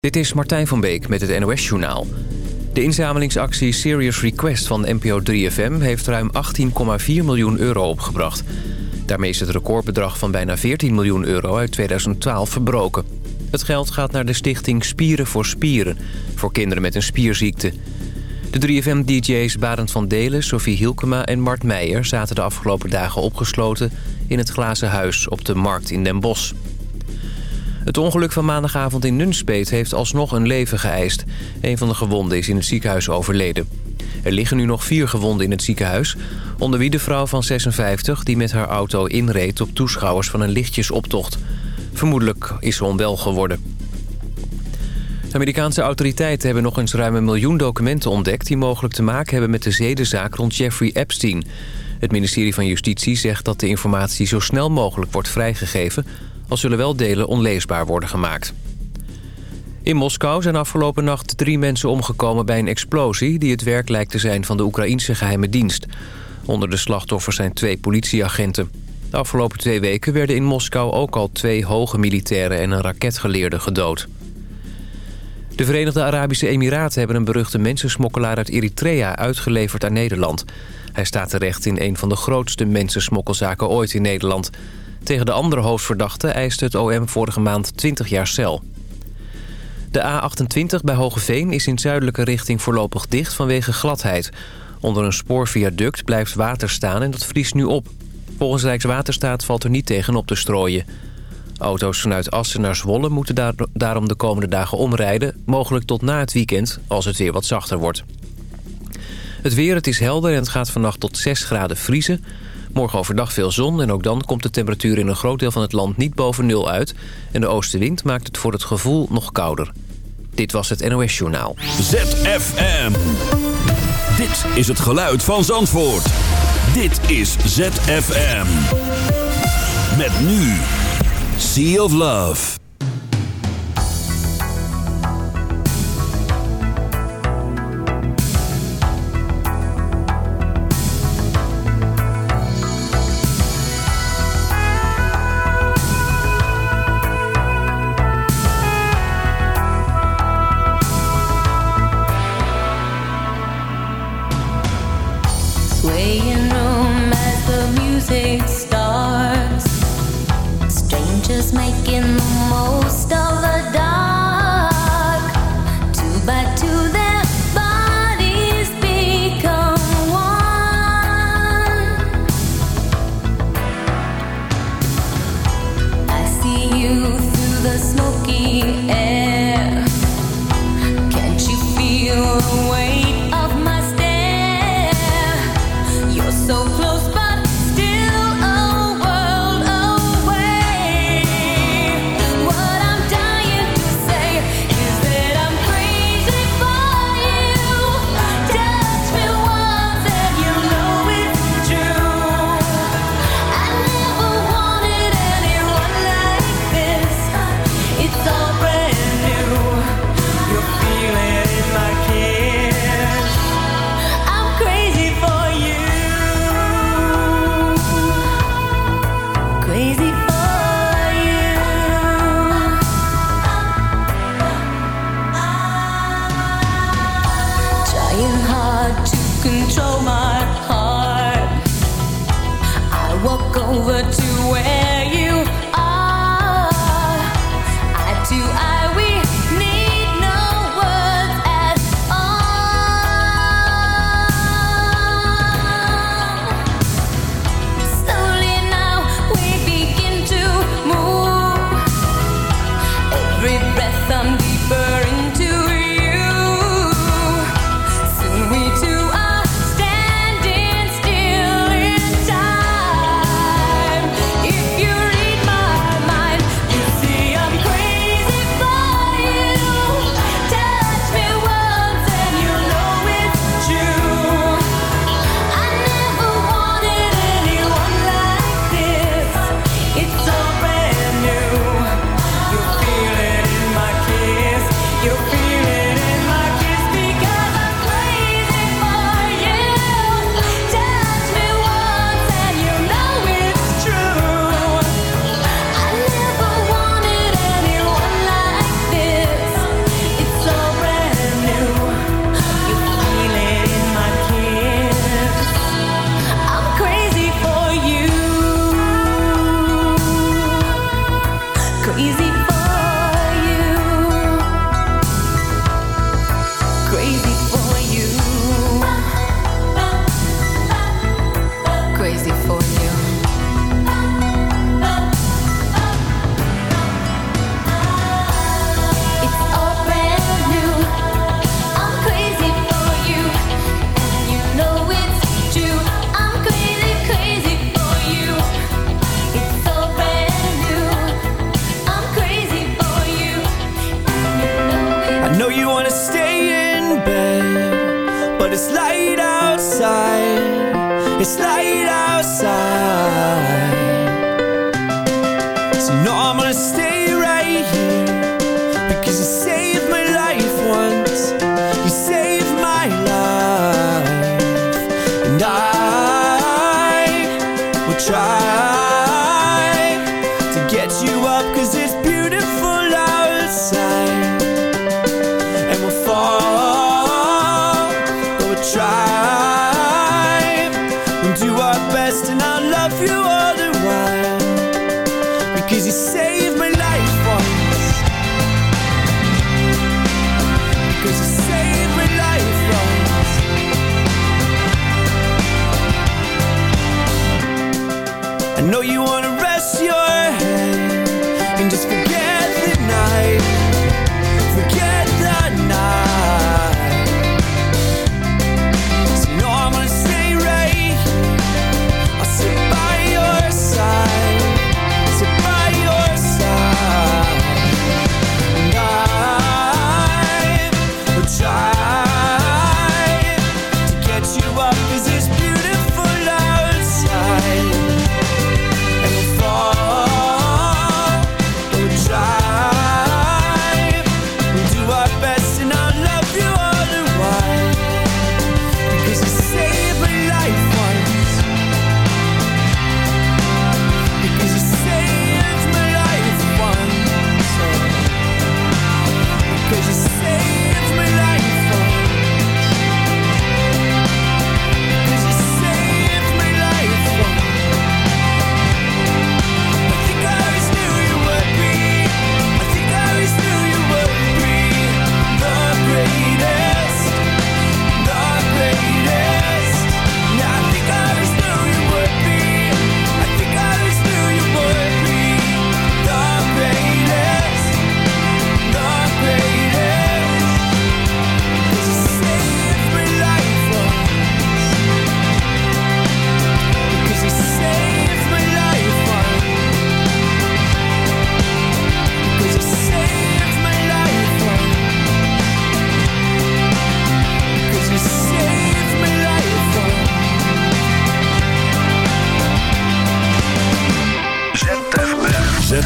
Dit is Martijn van Beek met het NOS-journaal. De inzamelingsactie Serious Request van NPO 3FM heeft ruim 18,4 miljoen euro opgebracht. Daarmee is het recordbedrag van bijna 14 miljoen euro uit 2012 verbroken. Het geld gaat naar de stichting Spieren voor Spieren, voor kinderen met een spierziekte. De 3FM-dj's Barend van Delen, Sophie Hielkema en Mart Meijer... zaten de afgelopen dagen opgesloten in het Glazen Huis op de Markt in Den Bosch. Het ongeluk van maandagavond in Nunspeet heeft alsnog een leven geëist. Een van de gewonden is in het ziekenhuis overleden. Er liggen nu nog vier gewonden in het ziekenhuis. Onder wie de vrouw van 56 die met haar auto inreed op toeschouwers van een lichtjesoptocht. Vermoedelijk is ze onwel geworden. De Amerikaanse autoriteiten hebben nog eens ruim een miljoen documenten ontdekt... die mogelijk te maken hebben met de zedenzaak rond Jeffrey Epstein. Het ministerie van Justitie zegt dat de informatie zo snel mogelijk wordt vrijgegeven... al zullen wel delen onleesbaar worden gemaakt. In Moskou zijn afgelopen nacht drie mensen omgekomen bij een explosie... die het werk lijkt te zijn van de Oekraïnse geheime dienst. Onder de slachtoffers zijn twee politieagenten. De afgelopen twee weken werden in Moskou ook al twee hoge militairen... en een raketgeleerde gedood. De Verenigde Arabische Emiraten hebben een beruchte mensensmokkelaar uit Eritrea uitgeleverd aan Nederland. Hij staat terecht in een van de grootste mensensmokkelzaken ooit in Nederland. Tegen de andere hoofdverdachte eiste het OM vorige maand 20 jaar cel. De A28 bij Hogeveen is in zuidelijke richting voorlopig dicht vanwege gladheid. Onder een spoorviaduct blijft water staan en dat vriest nu op. Volgens Rijkswaterstaat valt er niet tegen op te strooien. Auto's vanuit Assen naar Zwolle moeten daarom de komende dagen omrijden... mogelijk tot na het weekend, als het weer wat zachter wordt. Het weer, het is helder en het gaat vannacht tot 6 graden vriezen. Morgen overdag veel zon en ook dan komt de temperatuur in een groot deel van het land niet boven nul uit. En de oostenwind maakt het voor het gevoel nog kouder. Dit was het NOS Journaal. ZFM. Dit is het geluid van Zandvoort. Dit is ZFM. Met nu... Sea of Love.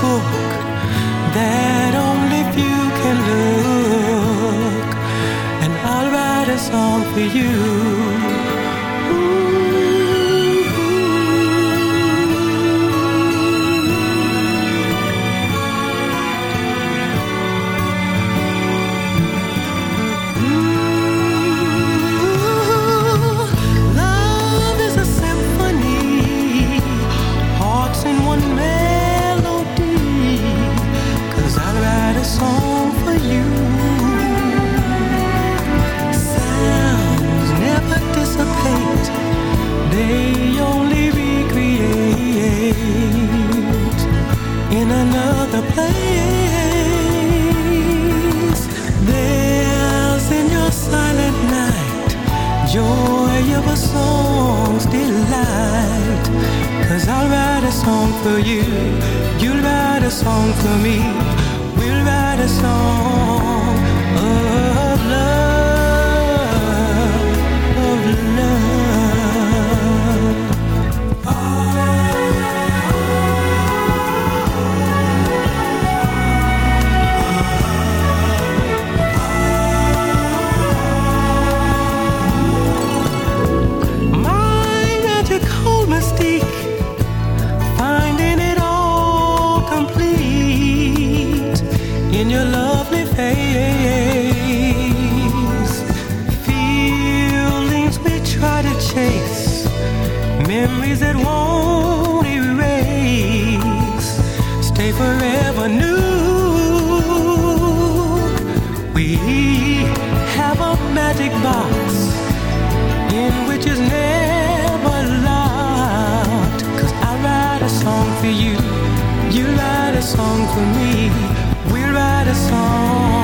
book that only few can look, and I'll write a song for you. have a magic box in which is never locked. Cause I write a song for you, you write a song for me, we write a song.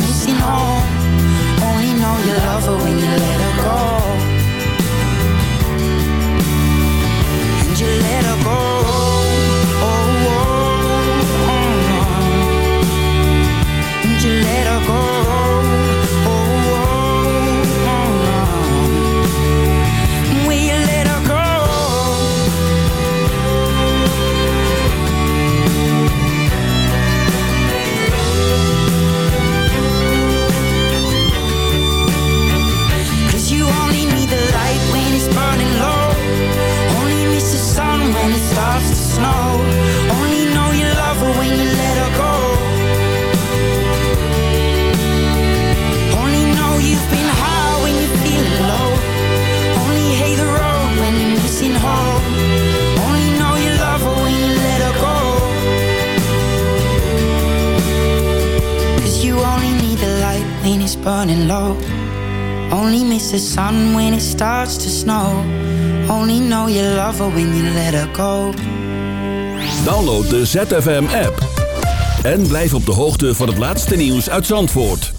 nursing home. Only know you love her when you let her go. And you let her go. the sun when it starts to snow. Only know you love her when you let her go. Download de ZFM app. En blijf op de hoogte van het laatste nieuws uit Zandvoort.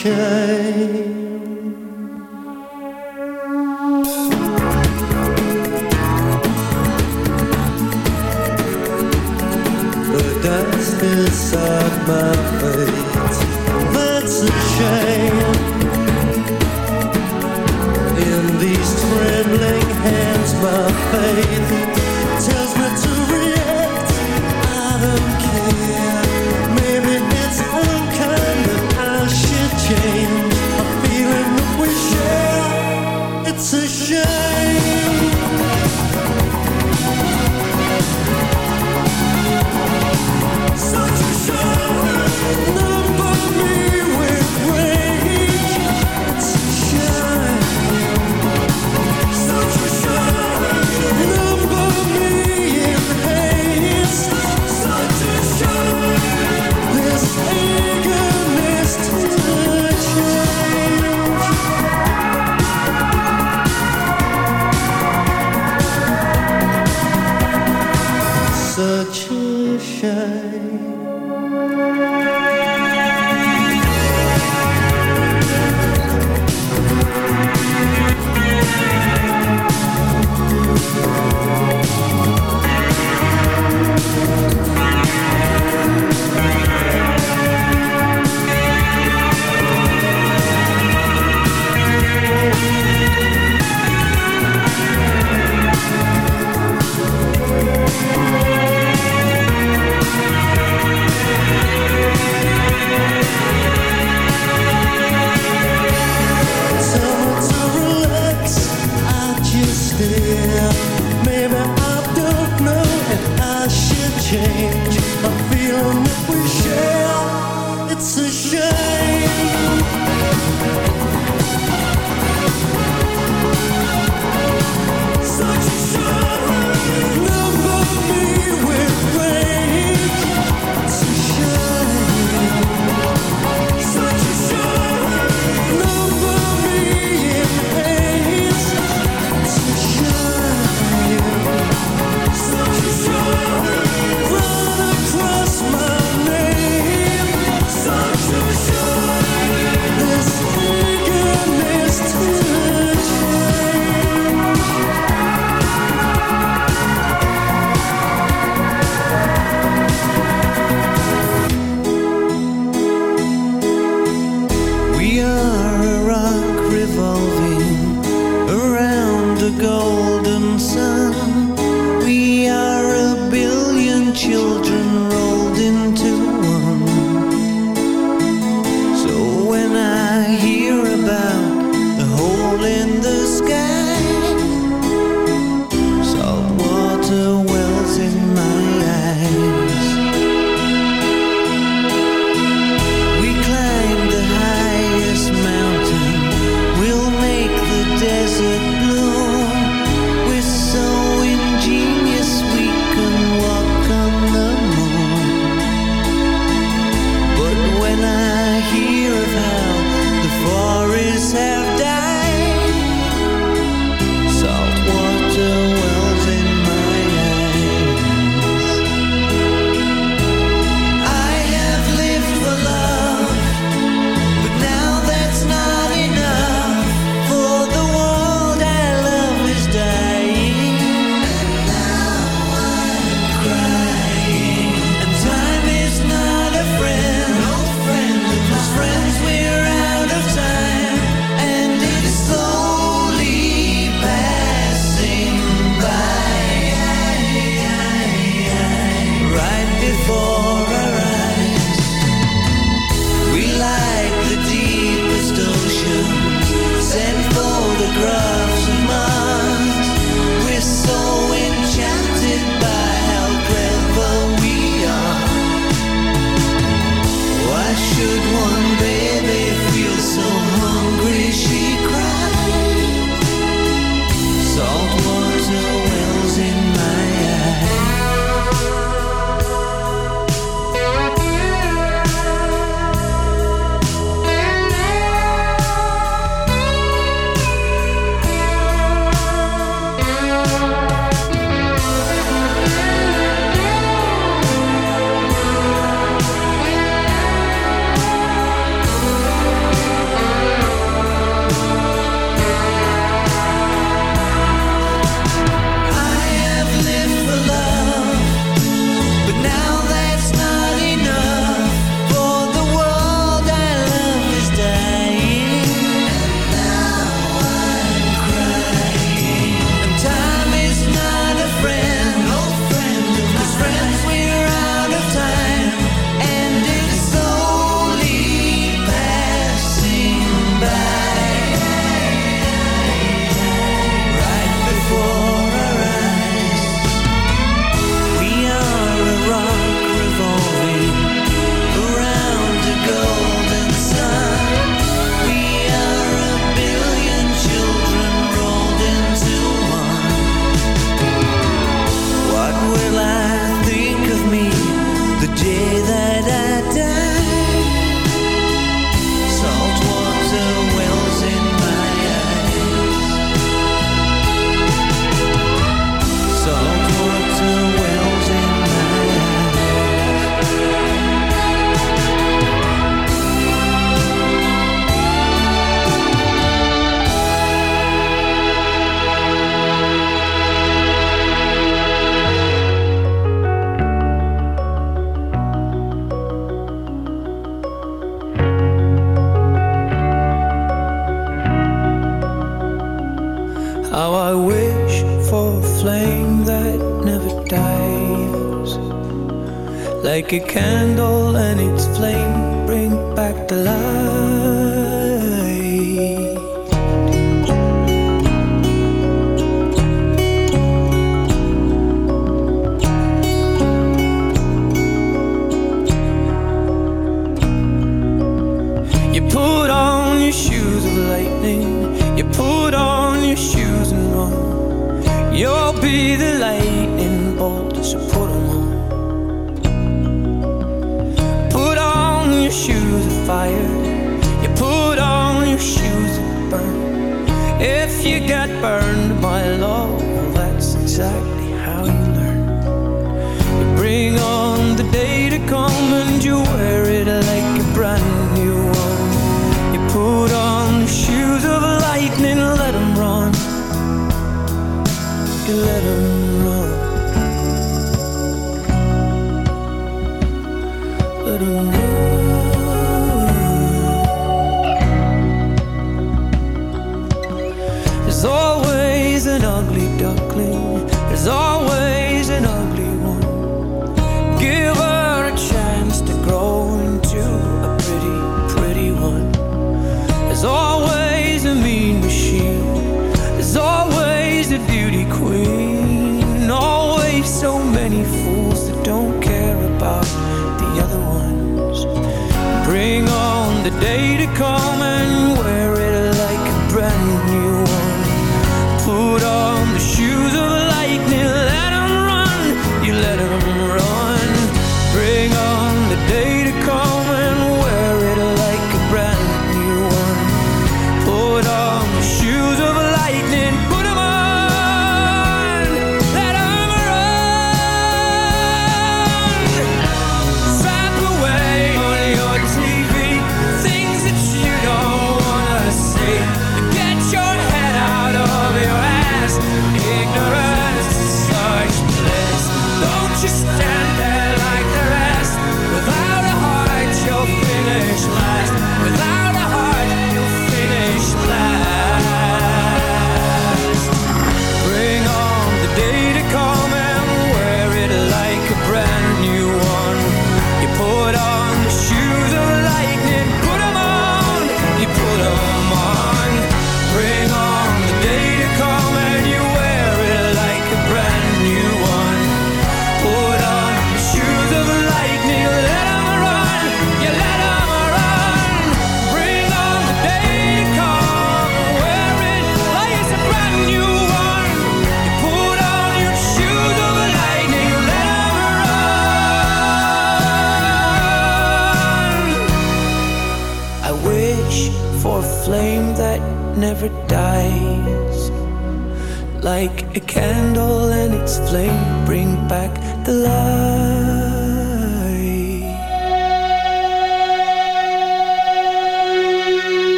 The dust inside my face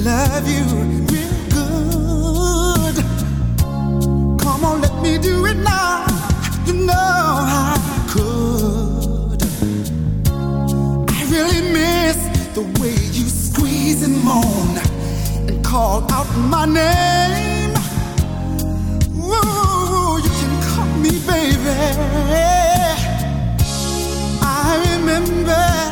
love you real good. Come on, let me do it now. You know I could. I really miss the way you squeeze and moan and call out my name. Ooh, you can call me baby. I remember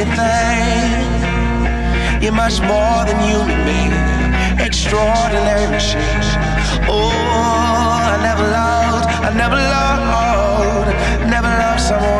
anything. You're much more than human being, extraordinary machine. Oh, I never loved, I never loved, never loved someone.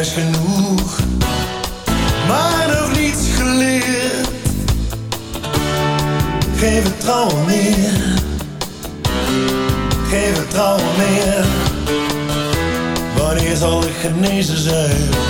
Is genoeg, maar nog niets geleerd. Geef het vertrouwen meer, geen vertrouwen meer. Wanneer zal ik genezen zijn?